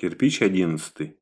Кирпич одиннадцатый.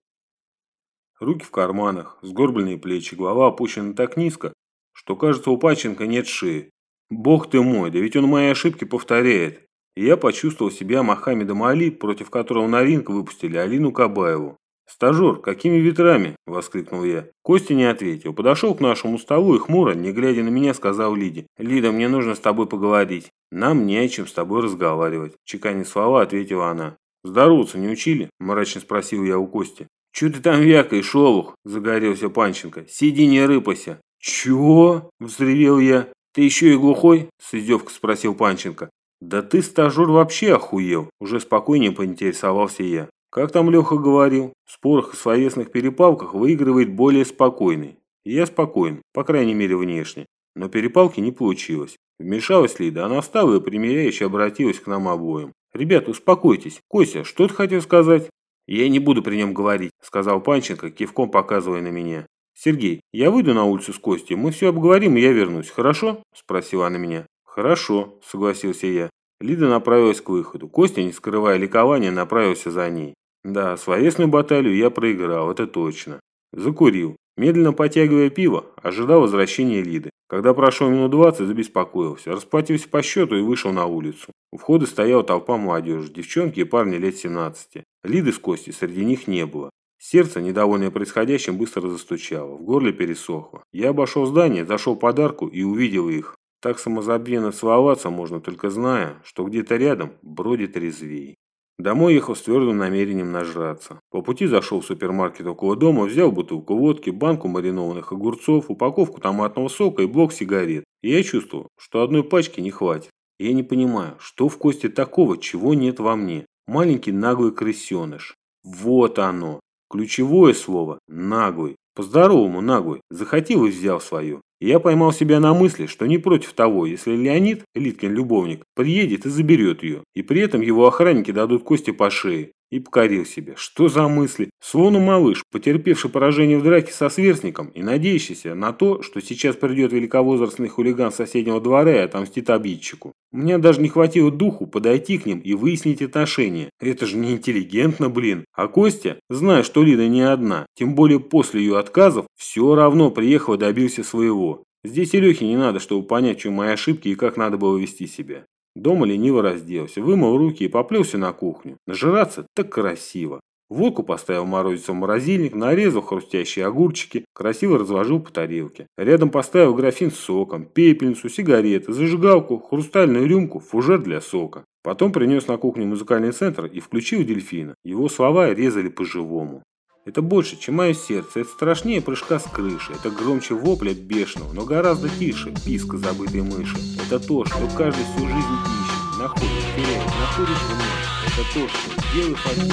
Руки в карманах, сгорбленные плечи, голова опущена так низко, что кажется у Паченко нет шеи. Бог ты мой, да ведь он мои ошибки повторяет. И я почувствовал себя Мохаммедом Али, против которого на ринг выпустили Алину Кабаеву. «Стажер, какими ветрами?» – воскликнул я. Костя не ответил. Подошел к нашему столу и хмуро, не глядя на меня, сказал Лиде. «Лида, мне нужно с тобой поговорить. Нам не о чем с тобой разговаривать», – чеканя слова, ответила она. «Здороваться не учили?» – мрачно спросил я у Кости. «Чё ты там вякаешь, шолух?» – загорелся Панченко. «Сиди, не рыпайся». «Чего?» – взревел я. «Ты еще и глухой?» – с издевкой спросил Панченко. «Да ты, стажер, вообще охуел!» – уже спокойнее поинтересовался я. Как там Леха говорил, в спорах и словесных перепалках выигрывает более спокойный. я спокоен, по крайней мере внешне. Но перепалки не получилось. Вмешалась Лида, она встала и примиряюще обратилась к нам обоим. «Ребята, успокойтесь. Костя, что ты хотел сказать?» «Я не буду при нем говорить», – сказал Панченко, кивком показывая на меня. «Сергей, я выйду на улицу с Костей, мы все обговорим, и я вернусь, хорошо?» – спросила она меня. «Хорошо», – согласился я. Лида направилась к выходу. Костя, не скрывая ликования, направился за ней. Да, словесную баталию я проиграл, это точно. Закурил. Медленно потягивая пиво, ожидал возвращения Лиды. Когда прошло минут двадцать, забеспокоился, расплатился по счету и вышел на улицу. У входа стояла толпа молодежи, девчонки и парни лет 17. Лиды с Костей среди них не было. Сердце, недовольное происходящим, быстро застучало, в горле пересохло. Я обошел здание, зашел под арку и увидел их. Так самозабвенно целоваться можно, только зная, что где-то рядом бродит резвей. Домой ехал с твердым намерением нажраться. По пути зашел в супермаркет около дома, взял бутылку водки, банку маринованных огурцов, упаковку томатного сока и блок сигарет. И я чувствовал, что одной пачки не хватит. я не понимаю, что в Косте такого, чего нет во мне. Маленький наглый крысеныш. Вот оно. Ключевое слово – наглый. По-здоровому наглый. Захотел и взял свое. Я поймал себя на мысли, что не против того, если Леонид, Литкин любовник, приедет и заберет ее, и при этом его охранники дадут кости по шее. И покорил себя. Что за мысли? Словно малыш, потерпевший поражение в драке со сверстником и надеющийся на то, что сейчас придет великовозрастный хулиган соседнего двора и отомстит обидчику. Мне даже не хватило духу подойти к ним и выяснить отношения. Это же не интеллигентно, блин. А Костя, зная, что Лида не одна, тем более после ее отказов, все равно приехал и добился своего. Здесь и не надо, чтобы понять, чем мои ошибки и как надо было вести себя. Дома лениво разделся, вымыл руки и поплелся на кухню. Нажираться так красиво. Водку поставил морозиться в морозильник, нарезал хрустящие огурчики, красиво разложил по тарелке. Рядом поставил графин с соком, пепельницу, сигареты, зажигалку, хрустальную рюмку, фужер для сока. Потом принес на кухню музыкальный центр и включил дельфина. Его слова резали по-живому. Это больше, чем мое сердце, это страшнее прыжка с крыши, это громче вопля бешеного, но гораздо тише писка забытой мыши. Это то, что каждый всю жизнь ищет, находит, теряет, находит вновь. Это то, что делает один,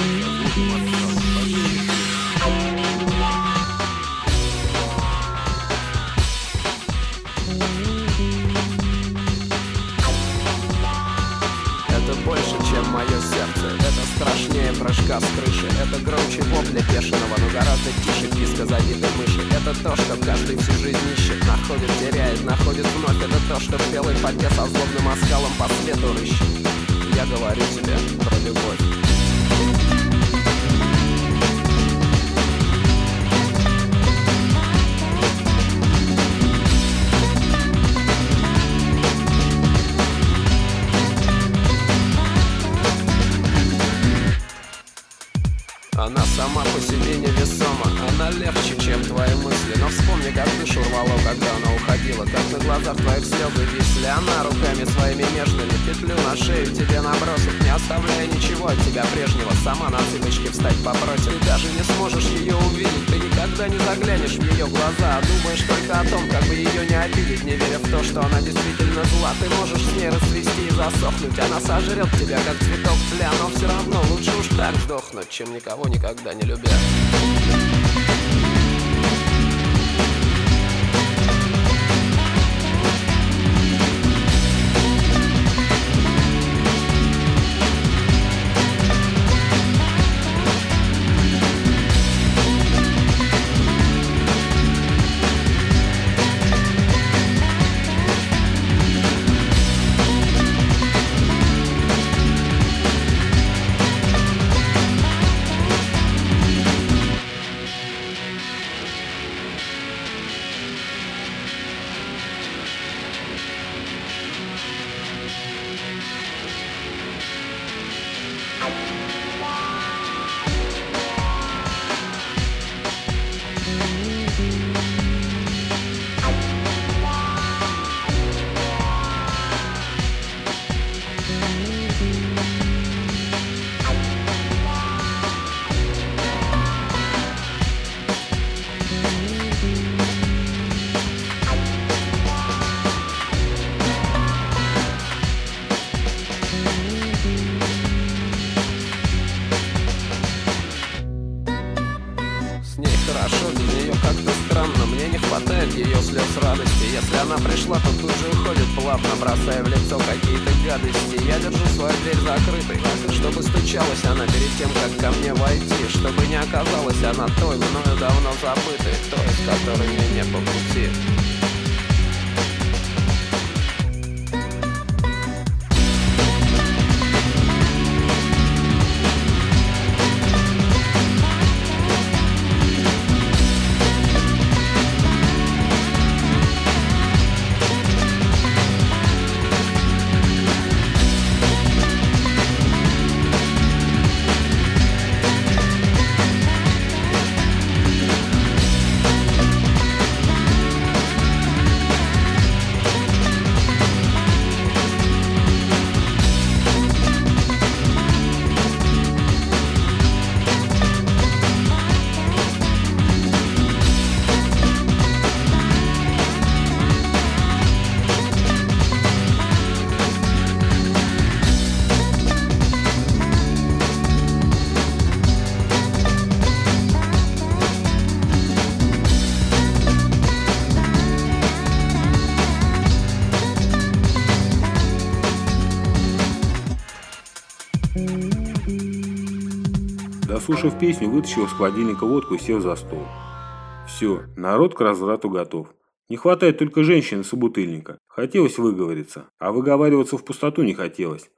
Это прыжка с крыши Это громче вопля бешеного, но гораздо тише писка забитой мыши. Это то, что каждый всю жизнь ищет Находит, теряет, находит вновь. Это то, что в белой фольге со злобным оскалом по свету рыщет. Я говорю тебе про любовь Вспомни, как душу рвало, когда она уходила. Как на глазах твоих слезы висли Она руками своими нежными Петлю на шею тебе набросит. Не оставляя ничего от тебя прежнего Сама на цыпочки встать попросит. Ты даже не сможешь ее увидеть Ты никогда не заглянешь в ее глаза. А думаешь только о том, как бы ее не обидеть Не веря в то, что она действительно зла. Ты можешь с ней расцвести и засохнуть Она сожрет тебя, как цветок тля Но все равно лучше уж так сдохнуть, чем никого никогда не любя. Лицо какие-то гадости. Я держу свою дверь закрытой Чтобы стучалась она перед тем, как ко мне войти Чтобы не оказалась она той, мною давно забытой Той, с которой мне не по пути Дослушав песню, вытащил из холодильника водку и сел за стол. Все, народ к разврату готов. Не хватает только женщины собутыльника. Хотелось выговориться, а выговариваться в пустоту не хотелось.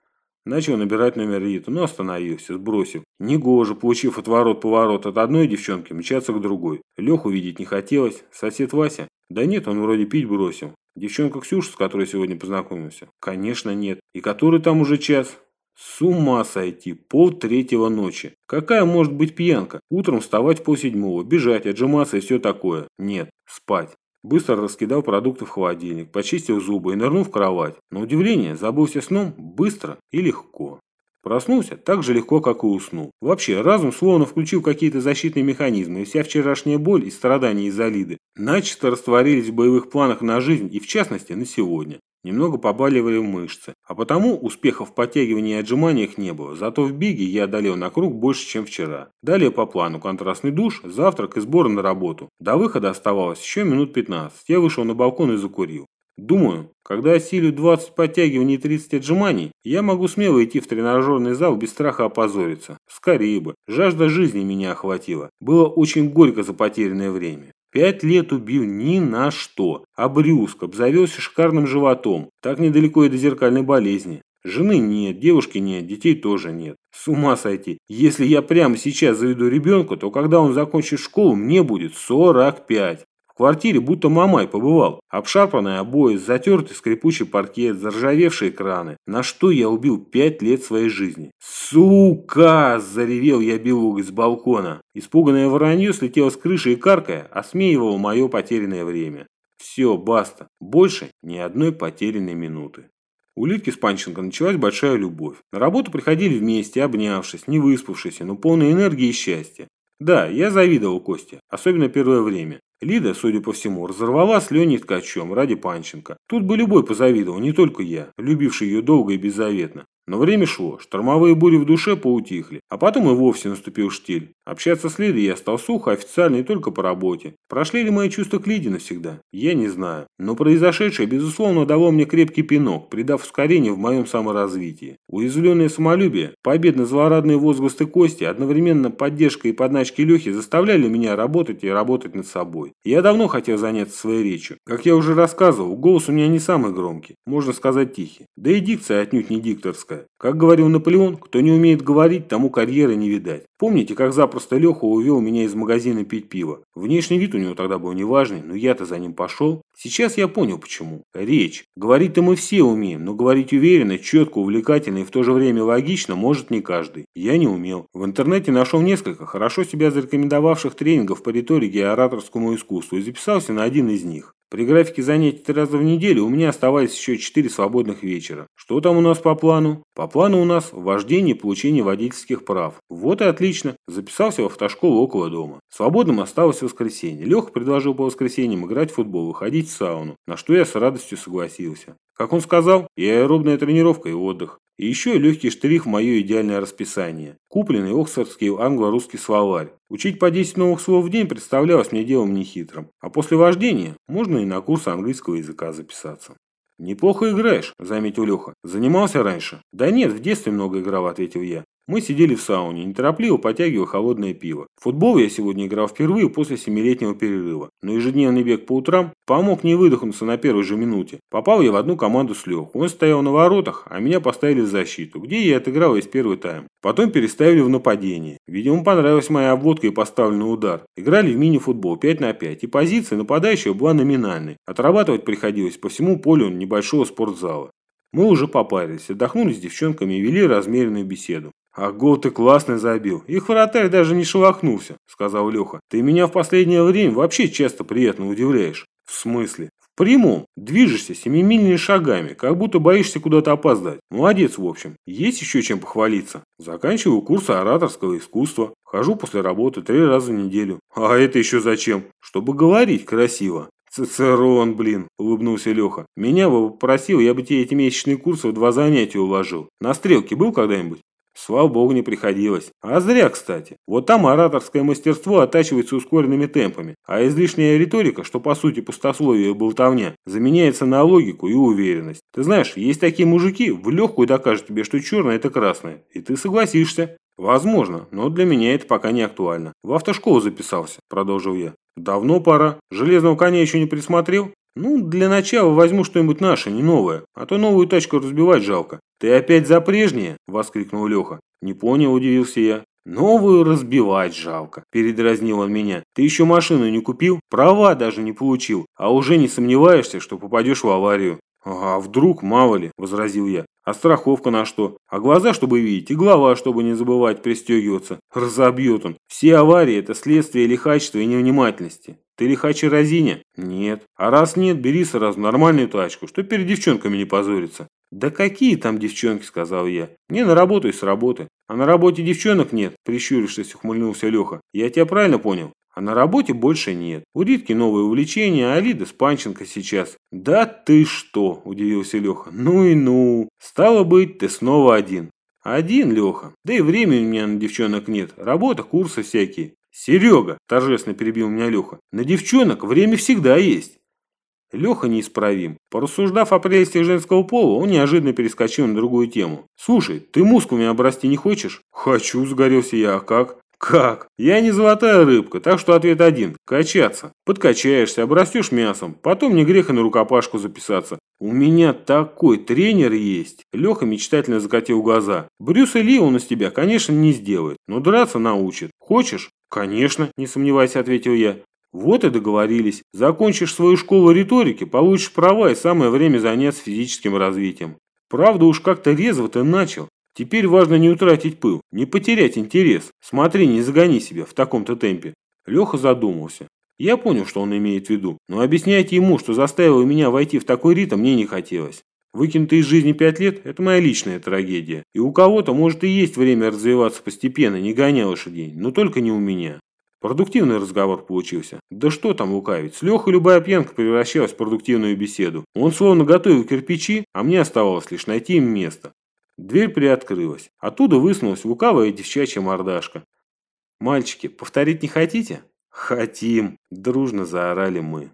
Начал набирать номер Риту, но остановился, сбросив. Негоже, получив отворот-поворот от одной девчонки, мчаться к другой. Леху видеть не хотелось. Сосед Вася? Да нет, он вроде пить бросил. Девчонка Ксюша, с которой сегодня познакомился? Конечно, нет. И который там уже час? С ума сойти, пол третьего ночи. Какая может быть пьянка? Утром вставать пол седьмого, бежать, отжиматься и все такое. Нет, спать. Быстро раскидал продукты в холодильник, почистил зубы и нырнул в кровать. На удивление, забылся сном быстро и легко. Проснулся так же легко, как и уснул. Вообще, разум словно включил какие-то защитные механизмы, и вся вчерашняя боль и страдания из-за Лиды начисто растворились в боевых планах на жизнь и, в частности, на сегодня. Немного побаливали мышцы, а потому успехов в подтягивании и отжиманиях не было, зато в беге я одолел на круг больше, чем вчера. Далее по плану контрастный душ, завтрак и сборы на работу. До выхода оставалось еще минут 15. Я вышел на балкон и закурил. Думаю, когда осилю 20 подтягиваний и 30 отжиманий, я могу смело идти в тренажерный зал без страха опозориться. Скорее бы. Жажда жизни меня охватила. Было очень горько за потерянное время. Пять лет убил ни на что. Обрюзг, обзавелся шикарным животом. Так недалеко и до зеркальной болезни. Жены нет, девушки нет, детей тоже нет. С ума сойти. Если я прямо сейчас заведу ребенка, то когда он закончит школу, мне будет 45 квартире будто мамай побывал. Обшарпанные обои, затертый скрипучий паркет, заржавевшие краны. На что я убил пять лет своей жизни. «Сука!» – заревел я белугой с балкона. Испуганное воронье слетело с крыши и каркая, осмеивало мое потерянное время. Все, баста. Больше ни одной потерянной минуты. У Литки с Панченко началась большая любовь. На работу приходили вместе, обнявшись, не выспавшись, но полной энергии и счастья. Да, я завидовал Косте, особенно первое время. Лида, судя по всему, разорвала с Леней Ткачем ради Панченко. Тут бы любой позавидовал, не только я, любивший ее долго и беззаветно. Но время шло, штормовые бури в душе поутихли, а потом и вовсе наступил штиль. Общаться с Лидой я стал сухо, официально и только по работе. Прошли ли мои чувства к Лиде навсегда? Я не знаю. Но произошедшее, безусловно, дало мне крепкий пинок, придав ускорение в моем саморазвитии. Уязвленное самолюбие, победно-злорадные возгласы Кости, одновременно поддержка и подначки Лехи заставляли меня работать и работать над собой. Я давно хотел заняться своей речью. Как я уже рассказывал, голос у меня не самый громкий, можно сказать тихий. Да и дикция отнюдь не дикторская. Как говорил Наполеон, кто не умеет говорить, тому карьеры не видать. Помните, как запросто Леха увел меня из магазина пить пиво? Внешний вид у него тогда был неважный, но я-то за ним пошел. Сейчас я понял почему. Речь. Говорить-то мы все умеем, но говорить уверенно, четко, увлекательно и в то же время логично может не каждый. Я не умел. В интернете нашел несколько хорошо себя зарекомендовавших тренингов по риторике и ораторскому искусству и записался на один из них. При графике занятий три раза в неделю у меня оставались еще четыре свободных вечера. Что там у нас по плану? По плану у нас вождение и получение водительских прав. Вот и отлично. Записался в автошколу около дома. Свободным осталось воскресенье. Леха предложил по воскресеньям играть в футбол и ходить в сауну, на что я с радостью согласился. Как он сказал, и аэробная тренировка, и отдых. И еще легкий штрих в мое идеальное расписание. Купленный Оксфордский англо-русский словарь. Учить по 10 новых слов в день представлялось мне делом нехитрым. А после вождения можно и на курс английского языка записаться. «Неплохо играешь», – заметил Леха. «Занимался раньше?» «Да нет, в детстве много играл», – ответил я. Мы сидели в сауне, неторопливо потягивая холодное пиво. В футбол я сегодня играл впервые после семилетнего перерыва. Но ежедневный бег по утрам помог не выдохнуться на первой же минуте. Попал я в одну команду с Лехой. Он стоял на воротах, а меня поставили в защиту, где я отыграл весь первый тайм. Потом переставили в нападение. Видимо, понравилась моя обводка и поставленный удар. Играли в мини-футбол 5 на 5, и позиция нападающего была номинальной. Отрабатывать приходилось по всему полю небольшого спортзала. Мы уже попарились, отдохнули с девчонками и вели размеренную беседу. «А гол ты классный забил. Их вратарь даже не шелохнулся», – сказал Леха. «Ты меня в последнее время вообще часто приятно удивляешь». «В смысле?» «В прямом. Движешься семимильными шагами, как будто боишься куда-то опоздать. Молодец, в общем. Есть еще чем похвалиться. Заканчиваю курсы ораторского искусства. Хожу после работы три раза в неделю. А это еще зачем? Чтобы говорить красиво. «Цицерон, блин!» – улыбнулся Леха. «Меня бы попросил, я бы тебе эти месячные курсы в два занятия уложил. На стрелке был когда-нибудь?» Слава богу, не приходилось. А зря, кстати. Вот там ораторское мастерство оттачивается ускоренными темпами, а излишняя риторика, что по сути пустословие и болтовня, заменяется на логику и уверенность. Ты знаешь, есть такие мужики, в легкую докажут тебе, что черное это красное, и ты согласишься. Возможно, но для меня это пока не актуально. В автошколу записался, продолжил я. Давно пора. Железного коня еще не присмотрел? Ну, для начала возьму что-нибудь наше, не новое, а то новую тачку разбивать жалко. «Ты опять за прежнее?» – воскликнул Леха. «Не понял», – удивился я. «Новую разбивать жалко», – передразнил он меня. «Ты еще машину не купил, права даже не получил, а уже не сомневаешься, что попадешь в аварию». «А вдруг, мало ли», – возразил я. «А страховка на что? А глаза, чтобы видеть, и голова, чтобы не забывать пристегиваться. Разобьет он. Все аварии – это следствие лихачества и невнимательности. Ты лихач и разиня? Нет. А раз нет, бери сразу нормальную тачку, что перед девчонками не позориться. «Да какие там девчонки?» – сказал я. «Не на работу и с работы. А на работе девчонок нет», – прищурившись, ухмыльнулся Леха. «Я тебя правильно понял?» А на работе больше нет. У Ритки новое увлечение, а Лида с Панченко сейчас. Да ты что, удивился Леха. Ну и ну. Стало быть, ты снова один. Один, Леха. Да и времени у меня на девчонок нет. Работа, курсы всякие. Серега, торжественно перебил меня Леха. На девчонок время всегда есть. Леха неисправим. Порассуждав о прелести женского пола, он неожиданно перескочил на другую тему. «Слушай, ты мускулами обрасти не хочешь?» «Хочу», – сгорелся я. «А как?» «Как? Я не золотая рыбка, так что ответ один – качаться. Подкачаешься, обрастешь мясом, потом не грех и на рукопашку записаться. У меня такой тренер есть!» Леха мечтательно закатил глаза. «Брюса Ли он из тебя, конечно, не сделает, но драться научит. Хочешь?» «Конечно», – не сомневайся, ответил я. Вот и договорились. Закончишь свою школу риторики, получишь права и самое время заняться физическим развитием. Правда уж как-то резво ты начал. Теперь важно не утратить пыл, не потерять интерес. Смотри, не загони себя в таком-то темпе. Леха задумался. Я понял, что он имеет в виду, но объяснять ему, что заставило меня войти в такой ритм, мне не хотелось. Выкинутые из жизни пять лет – это моя личная трагедия. И у кого-то, может, и есть время развиваться постепенно, не гоня лошадей, но только не у меня. Продуктивный разговор получился. Да что там лукавить, с Лехой любая пьянка превращалась в продуктивную беседу. Он словно готовил кирпичи, а мне оставалось лишь найти им место. Дверь приоткрылась. Оттуда высунулась лукавая девчачья мордашка. «Мальчики, повторить не хотите?» «Хотим!» – дружно заорали мы.